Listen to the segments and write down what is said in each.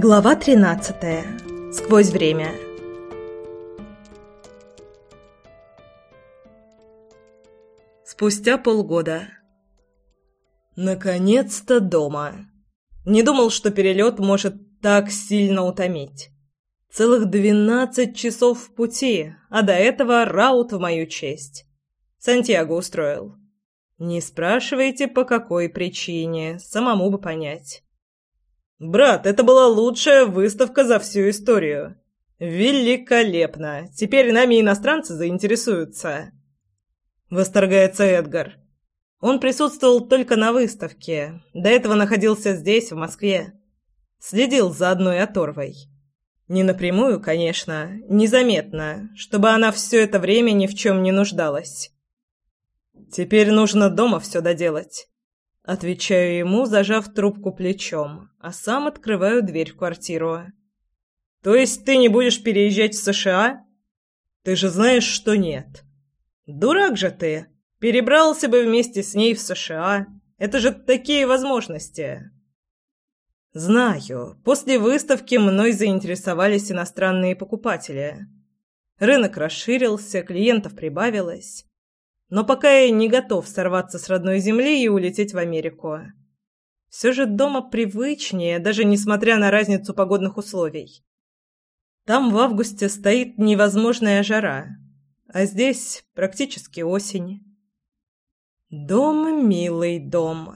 Глава 13. Сквозь время. Спустя полгода. Наконец-то дома. Не думал, что перелет может так сильно утомить. Целых двенадцать часов в пути, а до этого раут в мою честь. Сантьяго устроил. Не спрашивайте, по какой причине, самому бы понять. «Брат, это была лучшая выставка за всю историю. Великолепно! Теперь нами иностранцы заинтересуются!» Восторгается Эдгар. Он присутствовал только на выставке, до этого находился здесь, в Москве. Следил за одной оторвой. Не напрямую, конечно, незаметно, чтобы она все это время ни в чем не нуждалась. Теперь нужно дома все доделать. Отвечаю ему, зажав трубку плечом, а сам открываю дверь в квартиру. «То есть ты не будешь переезжать в США? Ты же знаешь, что нет». «Дурак же ты! Перебрался бы вместе с ней в США. Это же такие возможности!» «Знаю. После выставки мной заинтересовались иностранные покупатели. Рынок расширился, клиентов прибавилось. Но пока я не готов сорваться с родной земли и улететь в Америку. Все же дома привычнее, даже несмотря на разницу погодных условий. Там в августе стоит невозможная жара, а здесь практически осень. Дом, милый дом.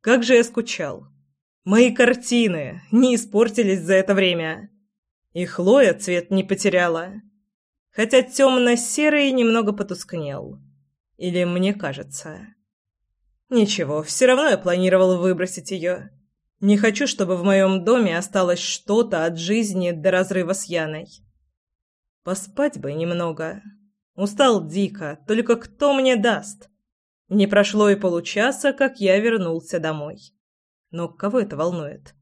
Как же я скучал. Мои картины не испортились за это время. И Хлоя цвет не потеряла. Хотя темно-серый немного потускнел. Или мне кажется. Ничего, все равно я планировал выбросить ее. Не хочу, чтобы в моем доме осталось что-то от жизни до разрыва с Яной. Поспать бы немного. Устал дико, только кто мне даст? Не прошло и получаса, как я вернулся домой. Но кого это волнует?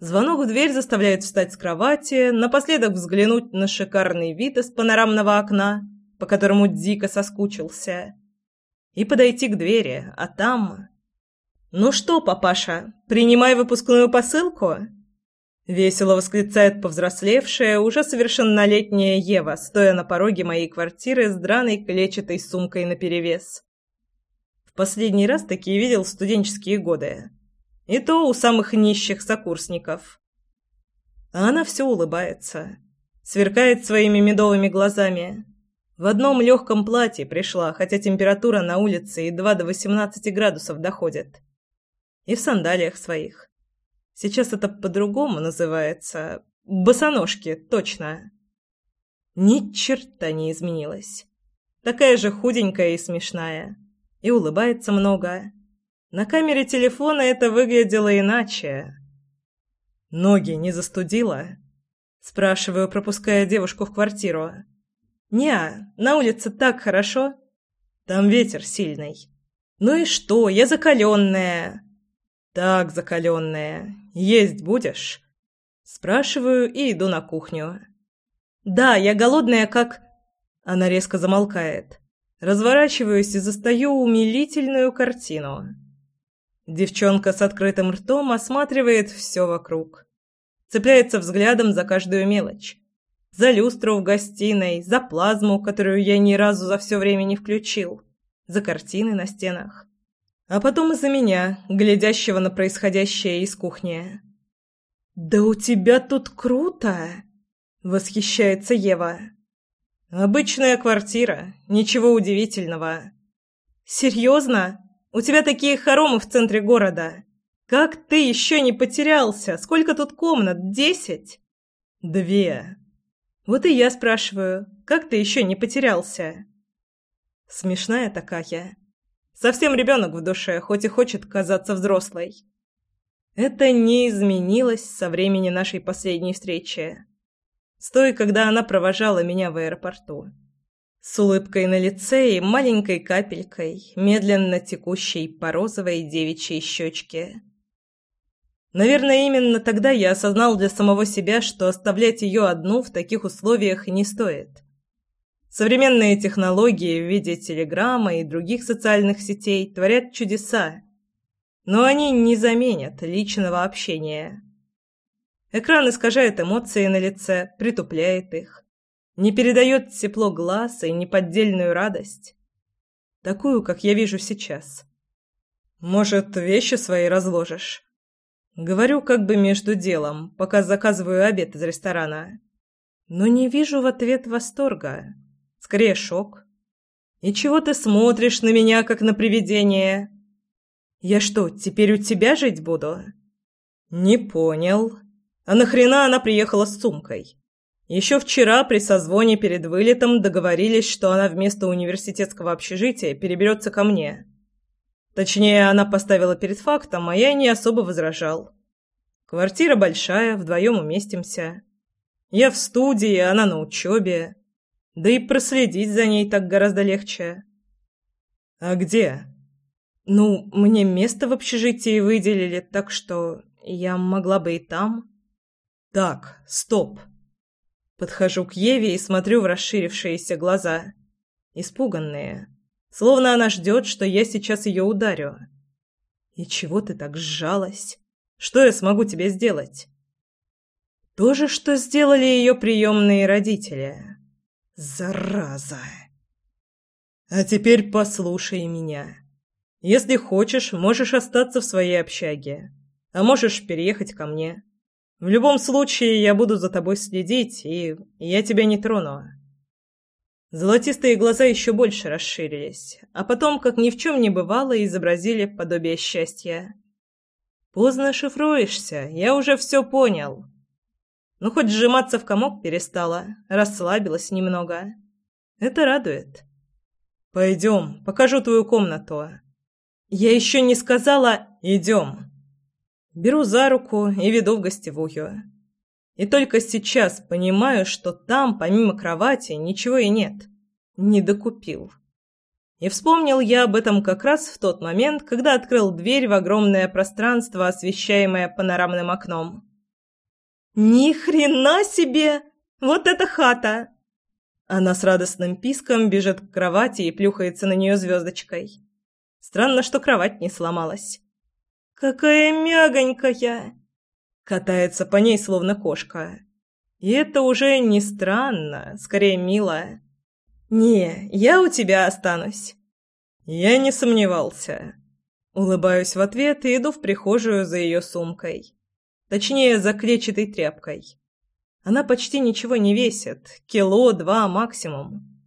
Звонок в дверь заставляет встать с кровати, напоследок взглянуть на шикарный вид из панорамного окна, по которому дико соскучился и подойти к двери, а там... «Ну что, папаша, принимай выпускную посылку?» Весело восклицает повзрослевшая, уже совершеннолетняя Ева, стоя на пороге моей квартиры с драной клетчатой сумкой наперевес. В последний раз такие видел студенческие годы. И то у самых нищих сокурсников. А она все улыбается, сверкает своими медовыми глазами, в одном легком платье пришла, хотя температура на улице едва до 18 градусов доходит. И в сандалиях своих. Сейчас это по-другому называется. Босоножки, точно. Ни черта не изменилась. Такая же худенькая и смешная. И улыбается много. На камере телефона это выглядело иначе. «Ноги не застудила?» Спрашиваю, пропуская девушку в квартиру. «Не, на улице так хорошо. Там ветер сильный». «Ну и что? Я закаленная». «Так закаленная. Есть будешь?» Спрашиваю и иду на кухню. «Да, я голодная, как...» Она резко замолкает. Разворачиваюсь и застаю умилительную картину. Девчонка с открытым ртом осматривает все вокруг. Цепляется взглядом за каждую мелочь за люстру в гостиной, за плазму, которую я ни разу за все время не включил, за картины на стенах. А потом из-за меня, глядящего на происходящее из кухни. «Да у тебя тут круто!» — восхищается Ева. «Обычная квартира, ничего удивительного». «Серьезно? У тебя такие хоромы в центре города. Как ты еще не потерялся? Сколько тут комнат? Десять?» «Две», вот и я спрашиваю, как ты еще не потерялся? Смешная такая. Совсем ребенок в душе, хоть и хочет казаться взрослой. Это не изменилось со времени нашей последней встречи. С той, когда она провожала меня в аэропорту. С улыбкой на лице и маленькой капелькой, медленно текущей по розовой девичьей щечке. Наверное, именно тогда я осознал для самого себя, что оставлять ее одну в таких условиях не стоит. Современные технологии в виде телеграмма и других социальных сетей творят чудеса, но они не заменят личного общения. Экран искажает эмоции на лице, притупляет их. Не передает тепло глаз и неподдельную радость. Такую, как я вижу сейчас. Может, вещи свои разложишь? Говорю как бы между делом, пока заказываю обед из ресторана. Но не вижу в ответ восторга. Скорее, шок. И чего ты смотришь на меня, как на привидение? Я что, теперь у тебя жить буду? Не понял. А нахрена она приехала с сумкой? Еще вчера при созвоне перед вылетом договорились, что она вместо университетского общежития переберется ко мне. Точнее, она поставила перед фактом, а я не особо возражал. Квартира большая, вдвоем уместимся. Я в студии, она на учебе. Да и проследить за ней так гораздо легче. А где? Ну, мне место в общежитии выделили, так что я могла бы и там. Так, стоп. Подхожу к Еве и смотрю в расширившиеся глаза. Испуганные. Словно она ждет, что я сейчас ее ударю. И чего ты так сжалась? Что я смогу тебе сделать? То же, что сделали ее приемные родители. Зараза! А теперь послушай меня. Если хочешь, можешь остаться в своей общаге, а можешь переехать ко мне. В любом случае, я буду за тобой следить, и я тебя не трону. Золотистые глаза еще больше расширились, а потом, как ни в чем не бывало, изобразили подобие счастья. «Поздно шифруешься, я уже все понял. Ну, хоть сжиматься в комок перестала, расслабилась немного. Это радует. Пойдем, покажу твою комнату. Я еще не сказала «идем». Беру за руку и веду в гостевую. И только сейчас понимаю, что там, помимо кровати, ничего и нет. Не докупил. И вспомнил я об этом как раз в тот момент, когда открыл дверь в огромное пространство, освещаемое панорамным окном. «Ни хрена себе! Вот это хата!» Она с радостным писком бежит к кровати и плюхается на нее звездочкой. Странно, что кровать не сломалась. «Какая мягонькая!» Катается по ней, словно кошка. И это уже не странно, скорее мило. «Не, я у тебя останусь». Я не сомневался. Улыбаюсь в ответ и иду в прихожую за ее сумкой. Точнее, за клетчатой тряпкой. Она почти ничего не весит, кило-два максимум.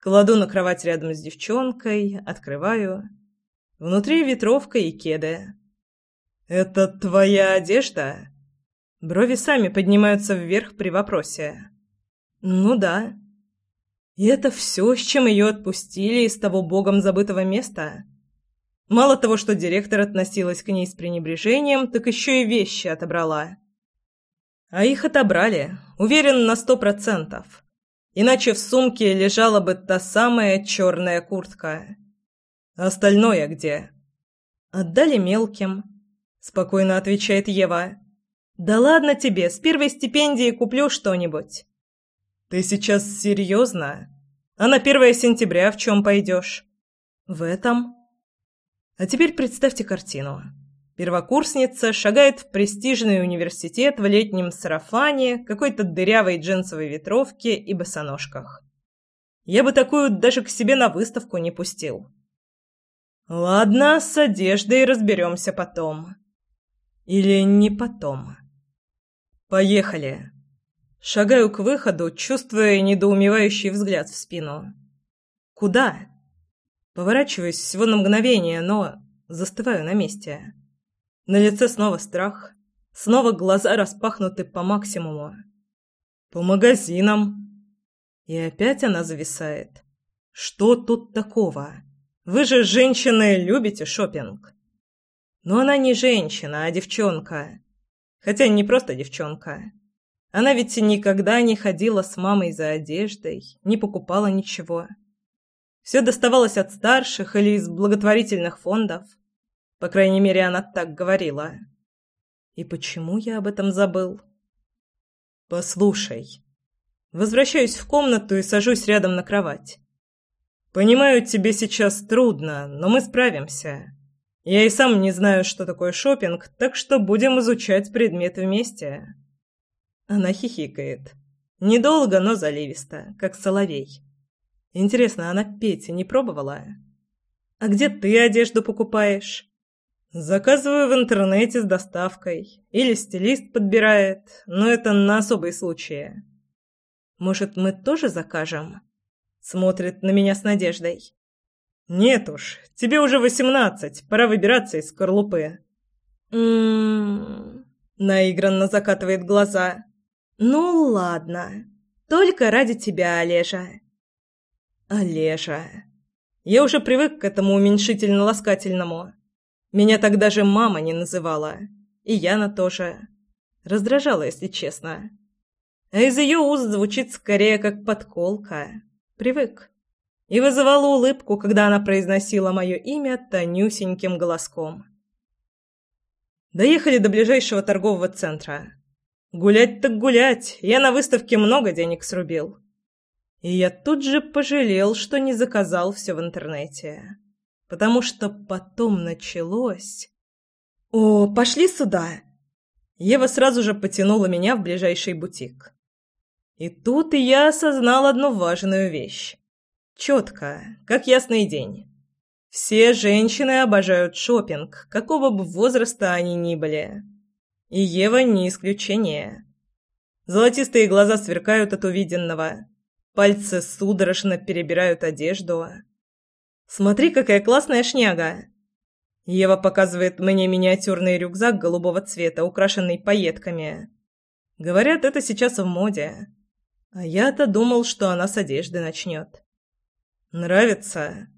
Кладу на кровать рядом с девчонкой, открываю. Внутри ветровка и кеды. «Это твоя одежда?» Брови сами поднимаются вверх при вопросе. «Ну да». «И это все, с чем ее отпустили из того богом забытого места?» Мало того, что директор относилась к ней с пренебрежением, так еще и вещи отобрала. А их отобрали, уверен на сто процентов. Иначе в сумке лежала бы та самая черная куртка. Остальное где? Отдали мелким. Спокойно отвечает Ева. Да ладно тебе, с первой стипендии куплю что-нибудь. Ты сейчас серьезно? А на первое сентября в чем пойдешь? В этом. А теперь представьте картину. Первокурсница шагает в престижный университет в летнем сарафане, какой-то дырявой джинсовой ветровке и босоножках. Я бы такую даже к себе на выставку не пустил. Ладно, с одеждой разберемся потом. Или не потом. Поехали. Шагаю к выходу, чувствуя недоумевающий взгляд в спину. Куда? Поворачиваюсь всего на мгновение, но застываю на месте. На лице снова страх. Снова глаза распахнуты по максимуму. По магазинам. И опять она зависает. Что тут такого? Вы же, женщины, любите шопинг. Но она не женщина, а девчонка. Хотя не просто девчонка. Она ведь никогда не ходила с мамой за одеждой, не покупала ничего. Все доставалось от старших или из благотворительных фондов. По крайней мере, она так говорила. И почему я об этом забыл? Послушай. Возвращаюсь в комнату и сажусь рядом на кровать. Понимаю, тебе сейчас трудно, но мы справимся. Я и сам не знаю, что такое шопинг, так что будем изучать предмет вместе. Она хихикает. Недолго, но заливисто, как соловей. Интересно, она Петя не пробовала? А где ты одежду покупаешь? Заказываю в интернете с доставкой. Или стилист подбирает, но это на особые случаи. Может, мы тоже закажем? Смотрит на меня с надеждой. Нет уж, тебе уже восемнадцать, пора выбираться из скорлупы. М-м-м, наигранно закатывает глаза. Ну ладно, только ради тебя, Олежа. Олежа. Я уже привык к этому уменьшительно-ласкательному. Меня так даже мама не называла. И Яна тоже. Раздражала, если честно. А из ее уст звучит скорее как подколка. Привык. И вызывала улыбку, когда она произносила мое имя тонюсеньким голоском. Доехали до ближайшего торгового центра. Гулять так гулять, я на выставке много денег срубил. И я тут же пожалел, что не заказал все в интернете. Потому что потом началось... «О, пошли сюда!» Ева сразу же потянула меня в ближайший бутик. И тут я осознал одну важную вещь. Четко, как ясный день. Все женщины обожают шопинг, какого бы возраста они ни были. И Ева не исключение. Золотистые глаза сверкают от увиденного. Пальцы судорожно перебирают одежду. «Смотри, какая классная шняга!» Ева показывает мне миниатюрный рюкзак голубого цвета, украшенный пайетками. Говорят, это сейчас в моде. А я-то думал, что она с одежды начнет. «Нравится?»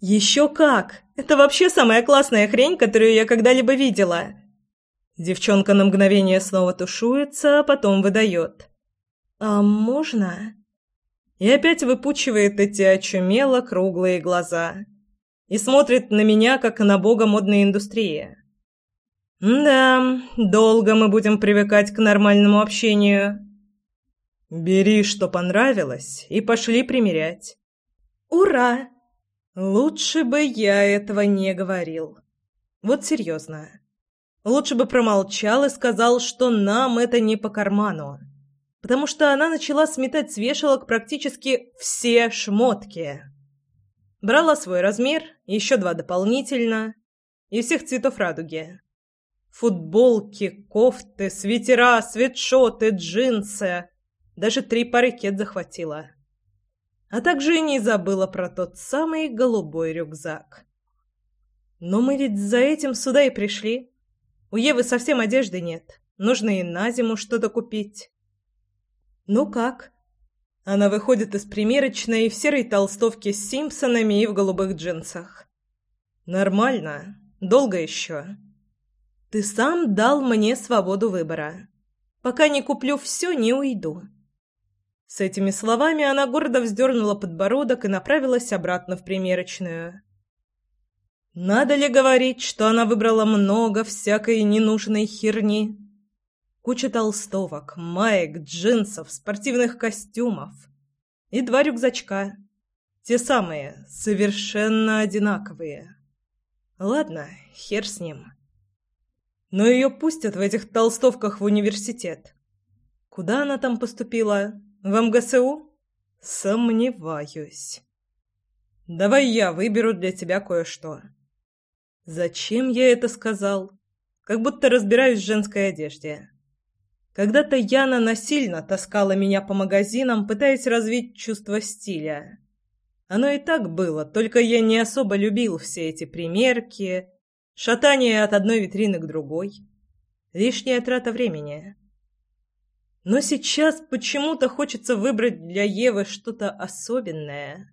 «Еще как! Это вообще самая классная хрень, которую я когда-либо видела!» Девчонка на мгновение снова тушуется, а потом выдает. «А можно?» И опять выпучивает эти очумело круглые глаза. И смотрит на меня, как на бога модной индустрии. «Да, долго мы будем привыкать к нормальному общению». «Бери, что понравилось, и пошли примерять». «Ура!» «Лучше бы я этого не говорил. Вот серьезно». Лучше бы промолчал и сказал, что нам это не по карману. Потому что она начала сметать с вешалок практически все шмотки. Брала свой размер, еще два дополнительно, и всех цветов радуги. Футболки, кофты, свитера, свитшоты, джинсы. Даже три пары кет захватила. А также не забыла про тот самый голубой рюкзак. Но мы ведь за этим сюда и пришли. У Евы совсем одежды нет. Нужно и на зиму что-то купить. Ну как? Она выходит из примерочной в серой толстовке с Симпсонами и в голубых джинсах. Нормально. Долго еще. Ты сам дал мне свободу выбора. Пока не куплю все, не уйду. С этими словами она гордо вздернула подбородок и направилась обратно в примерочную. Надо ли говорить, что она выбрала много всякой ненужной херни? Куча толстовок, маек, джинсов, спортивных костюмов и два рюкзачка. Те самые, совершенно одинаковые. Ладно, хер с ним. Но ее пустят в этих толстовках в университет. Куда она там поступила? В МГСУ? Сомневаюсь. Давай я выберу для тебя кое-что. Зачем я это сказал? Как будто разбираюсь в женской одежде. Когда-то Яна насильно таскала меня по магазинам, пытаясь развить чувство стиля. Оно и так было, только я не особо любил все эти примерки, шатание от одной витрины к другой. Лишняя трата времени. Но сейчас почему-то хочется выбрать для Евы что-то особенное,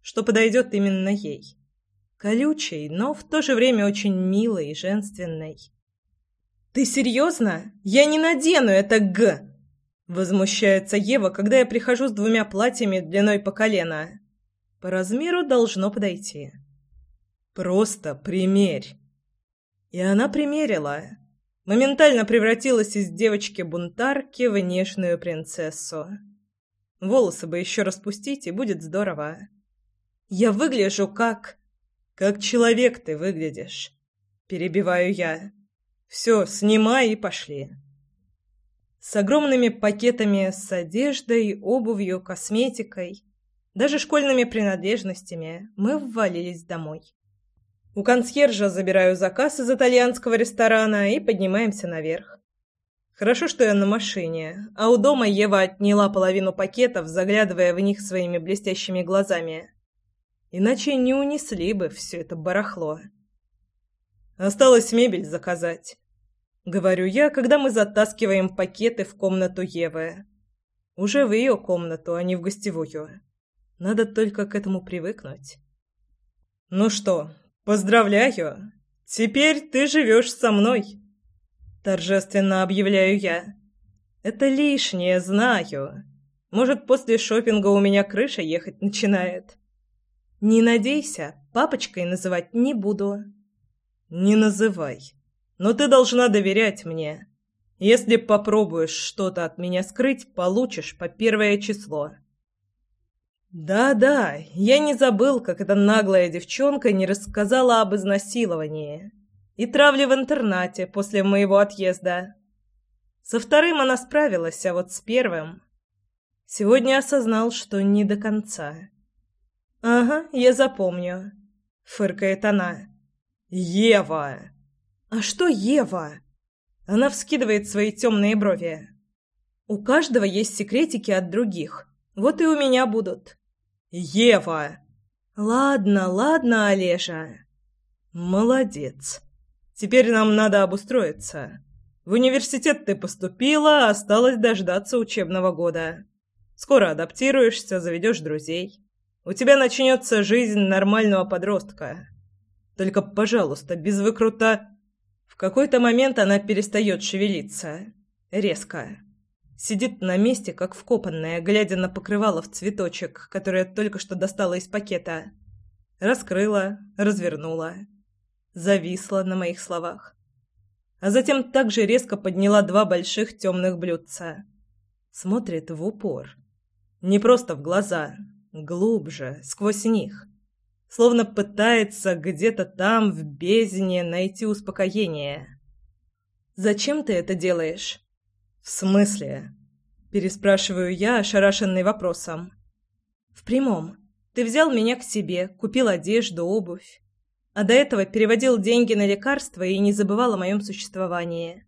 что подойдет именно ей колючей, но в то же время очень милой и женственной. «Ты серьезно? Я не надену это г!» Возмущается Ева, когда я прихожу с двумя платьями длиной по колено. По размеру должно подойти. «Просто примерь!» И она примерила. Моментально превратилась из девочки-бунтарки в нежную принцессу. Волосы бы еще распустить, и будет здорово. Я выгляжу как... Как человек ты выглядишь. Перебиваю я. Все, снимай и пошли. С огромными пакетами с одеждой, обувью, косметикой, даже школьными принадлежностями мы ввалились домой. У консьержа забираю заказ из итальянского ресторана и поднимаемся наверх. Хорошо, что я на машине, а у дома Ева отняла половину пакетов, заглядывая в них своими блестящими глазами. Иначе не унесли бы все это барахло. Осталось мебель заказать. Говорю я, когда мы затаскиваем пакеты в комнату Евы. Уже в ее комнату, а не в гостевую. Надо только к этому привыкнуть. Ну что, поздравляю. Теперь ты живешь со мной. Торжественно объявляю я. Это лишнее, знаю. Может, после шопинга у меня крыша ехать начинает. Не надейся, папочкой называть не буду. Не называй. Но ты должна доверять мне. Если попробуешь что-то от меня скрыть, получишь по первое число. Да-да, я не забыл, как эта наглая девчонка не рассказала об изнасиловании и травле в интернате после моего отъезда. Со вторым она справилась, а вот с первым... Сегодня осознал, что не до конца. «Ага, я запомню», — фыркает она. «Ева!» «А что Ева?» Она вскидывает свои темные брови. «У каждого есть секретики от других. Вот и у меня будут». «Ева!» «Ладно, ладно, Олежа». «Молодец. Теперь нам надо обустроиться. В университет ты поступила, осталось дождаться учебного года. Скоро адаптируешься, заведешь друзей». У тебя начнется жизнь нормального подростка. Только, пожалуйста, без выкрута...» В какой-то момент она перестает шевелиться. Резко. Сидит на месте, как вкопанная, глядя на покрывало в цветочек, которое только что достала из пакета. Раскрыла, развернула. Зависла на моих словах. А затем также резко подняла два больших темных блюдца. Смотрит в упор. Не просто в глаза, глубже, сквозь них. Словно пытается где-то там, в бездне, найти успокоение. «Зачем ты это делаешь?» «В смысле?» Переспрашиваю я, ошарашенный вопросом. «В прямом. Ты взял меня к себе, купил одежду, обувь. А до этого переводил деньги на лекарства и не забывал о моем существовании.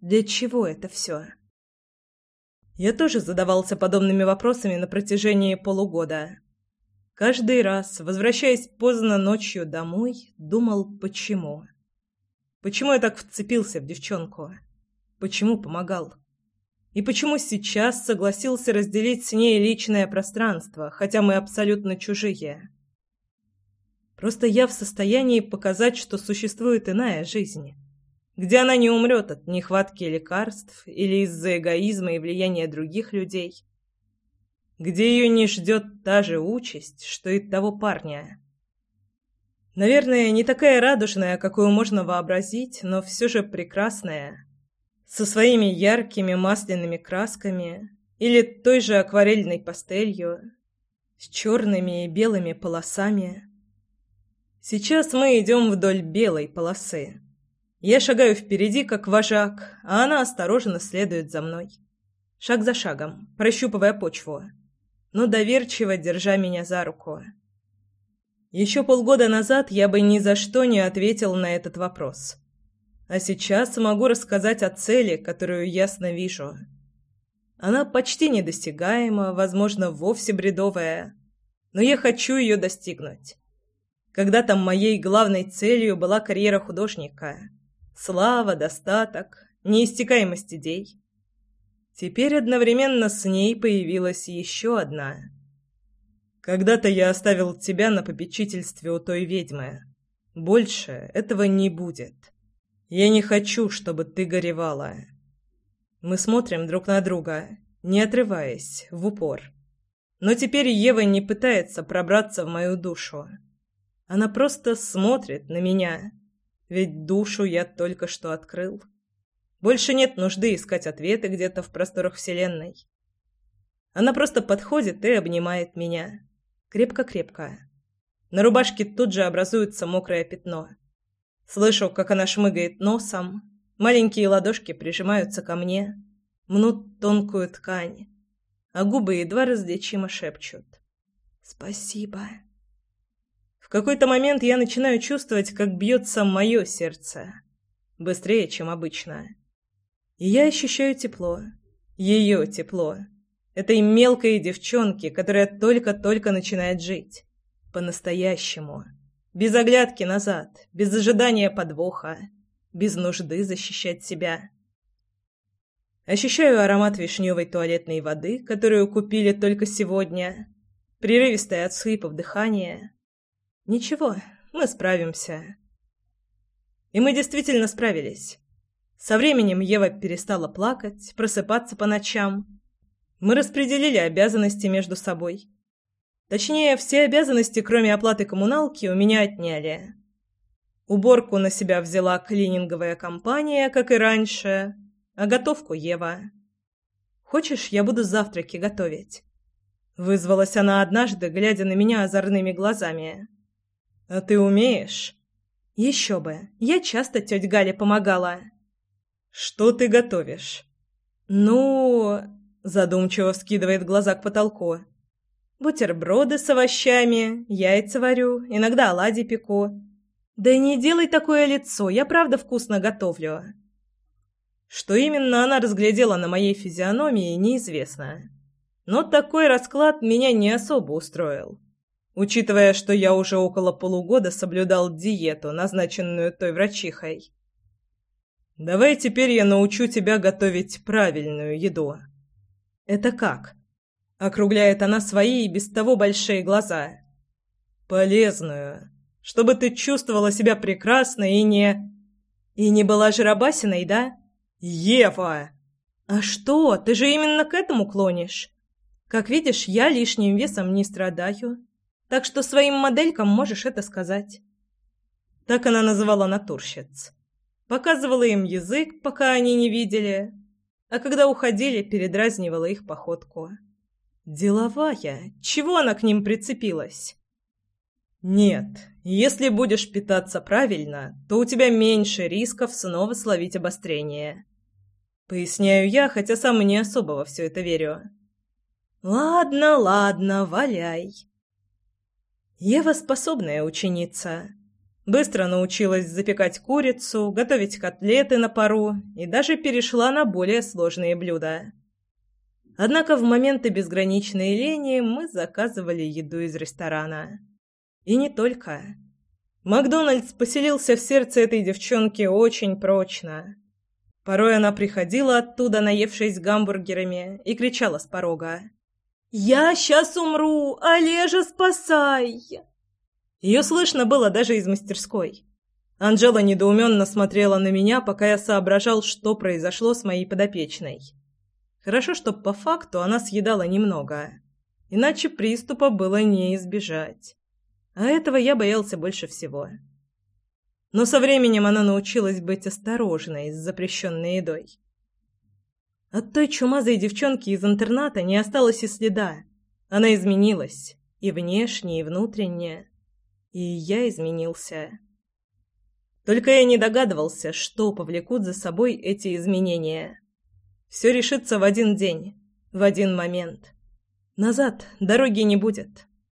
Для чего это все?» Я тоже задавался подобными вопросами на протяжении полугода. Каждый раз, возвращаясь поздно ночью домой, думал, почему. Почему я так вцепился в девчонку? Почему помогал? И почему сейчас согласился разделить с ней личное пространство, хотя мы абсолютно чужие? Просто я в состоянии показать, что существует иная жизнь где она не умрет от нехватки лекарств или из-за эгоизма и влияния других людей, где ее не ждет та же участь, что и того парня. Наверное, не такая радужная, какую можно вообразить, но все же прекрасная, со своими яркими масляными красками или той же акварельной пастелью, с черными и белыми полосами. Сейчас мы идем вдоль белой полосы. Я шагаю впереди, как вожак, а она осторожно следует за мной. Шаг за шагом, прощупывая почву, но доверчиво держа меня за руку. Еще полгода назад я бы ни за что не ответил на этот вопрос. А сейчас могу рассказать о цели, которую ясно вижу. Она почти недосягаема, возможно, вовсе бредовая, но я хочу ее достигнуть. Когда-то моей главной целью была карьера художника – Слава, достаток, неистекаемость идей. Теперь одновременно с ней появилась еще одна. Когда-то я оставил тебя на попечительстве у той ведьмы. Больше этого не будет. Я не хочу, чтобы ты горевала. Мы смотрим друг на друга, не отрываясь, в упор. Но теперь Ева не пытается пробраться в мою душу. Она просто смотрит на меня — ведь душу я только что открыл. Больше нет нужды искать ответы где-то в просторах Вселенной. Она просто подходит и обнимает меня. Крепко-крепко. На рубашке тут же образуется мокрое пятно. Слышу, как она шмыгает носом. Маленькие ладошки прижимаются ко мне. мнут тонкую ткань, а губы едва различимо шепчут. «Спасибо». В какой-то момент я начинаю чувствовать, как бьется мое сердце. Быстрее, чем обычно. И я ощущаю тепло. Ее тепло. Этой мелкой девчонки, которая только-только начинает жить. По-настоящему. Без оглядки назад, без ожидания подвоха, без нужды защищать себя. Ощущаю аромат вишневой туалетной воды, которую купили только сегодня. Прерывистое от схлипов дыхание. Ничего, мы справимся. И мы действительно справились. Со временем Ева перестала плакать, просыпаться по ночам. Мы распределили обязанности между собой. Точнее, все обязанности, кроме оплаты коммуналки, у меня отняли. Уборку на себя взяла клининговая компания, как и раньше, а готовку Ева. «Хочешь, я буду завтраки готовить?» Вызвалась она однажды, глядя на меня озорными глазами. «А ты умеешь?» «Еще бы. Я часто тете Гале помогала». «Что ты готовишь?» «Ну...» — задумчиво вскидывает глаза к потолку. «Бутерброды с овощами, яйца варю, иногда оладьи пеку. Да не делай такое лицо, я правда вкусно готовлю». Что именно она разглядела на моей физиономии, неизвестно. Но такой расклад меня не особо устроил учитывая, что я уже около полугода соблюдал диету, назначенную той врачихой. «Давай теперь я научу тебя готовить правильную еду». «Это как?» — округляет она свои и без того большие глаза. «Полезную, чтобы ты чувствовала себя прекрасно и не...» «И не была жиробасиной, да?» «Ева!» «А что? Ты же именно к этому клонишь. Как видишь, я лишним весом не страдаю. Так что своим моделькам можешь это сказать. Так она называла натурщиц. Показывала им язык, пока они не видели, а когда уходили, передразнивала их походку. Деловая. Чего она к ним прицепилась? Нет, если будешь питаться правильно, то у тебя меньше рисков снова словить обострение. Поясняю я, хотя сам не особо во все это верю. Ладно, ладно, валяй. Ева способная ученица. Быстро научилась запекать курицу, готовить котлеты на пару и даже перешла на более сложные блюда. Однако в моменты безграничной лени мы заказывали еду из ресторана. И не только. Макдональдс поселился в сердце этой девчонки очень прочно. Порой она приходила оттуда, наевшись гамбургерами, и кричала с порога. «Я сейчас умру! Олежа, спасай!» Ее слышно было даже из мастерской. Анжела недоуменно смотрела на меня, пока я соображал, что произошло с моей подопечной. Хорошо, что по факту она съедала немного, иначе приступа было не избежать. А этого я боялся больше всего. Но со временем она научилась быть осторожной с запрещенной едой. От той чумазой девчонки из интерната не осталось и следа. Она изменилась. И внешне, и внутренне. И я изменился. Только я не догадывался, что повлекут за собой эти изменения. Все решится в один день, в один момент. Назад дороги не будет.